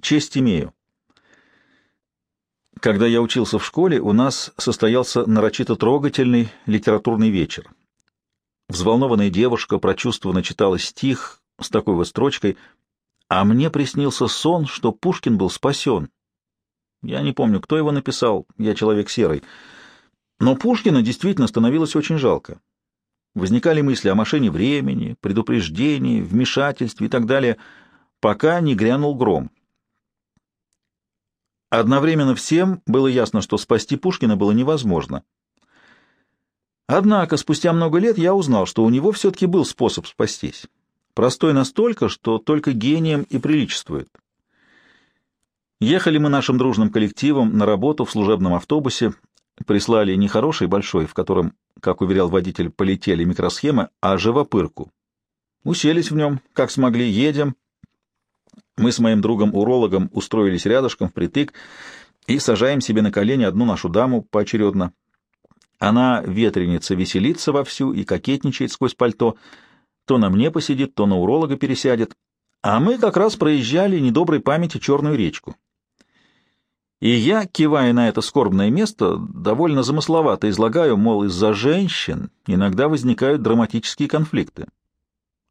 Честь имею. Когда я учился в школе, у нас состоялся нарочито трогательный литературный вечер. Взволнованная девушка прочувствованно читала стих с такой вот строчкой «А мне приснился сон, что Пушкин был спасен». Я не помню, кто его написал, я человек серый. Но Пушкина действительно становилось очень жалко. Возникали мысли о машине времени, предупреждении, вмешательстве и так далее, пока не грянул гром. Одновременно всем было ясно, что спасти Пушкина было невозможно. Однако спустя много лет я узнал, что у него все-таки был способ спастись. Простой настолько, что только гением и приличествует. Ехали мы нашим дружным коллективом на работу в служебном автобусе, прислали не хороший большой, в котором, как уверял водитель, полетели микросхемы, а живопырку. Уселись в нем, как смогли, едем, мы с моим другом-урологом устроились рядышком впритык и сажаем себе на колени одну нашу даму поочередно. Она, ветреница, веселится вовсю и кокетничает сквозь пальто, то на мне посидит, то на уролога пересядет, а мы как раз проезжали недоброй памяти черную речку. И я, кивая на это скорбное место, довольно замысловато излагаю, мол, из-за женщин иногда возникают драматические конфликты,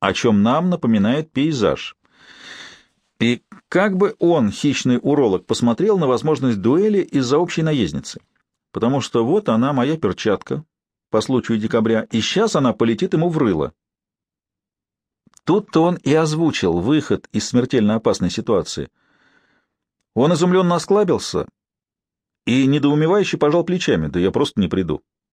о чем нам напоминает пейзаж. И как бы он, хищный уролог, посмотрел на возможность дуэли из-за общей наездницы? Потому что вот она, моя перчатка, по случаю декабря, и сейчас она полетит ему в рыло. Тут-то он и озвучил выход из смертельно опасной ситуации. Он изумленно осклабился и недоумевающе пожал плечами, да я просто не приду.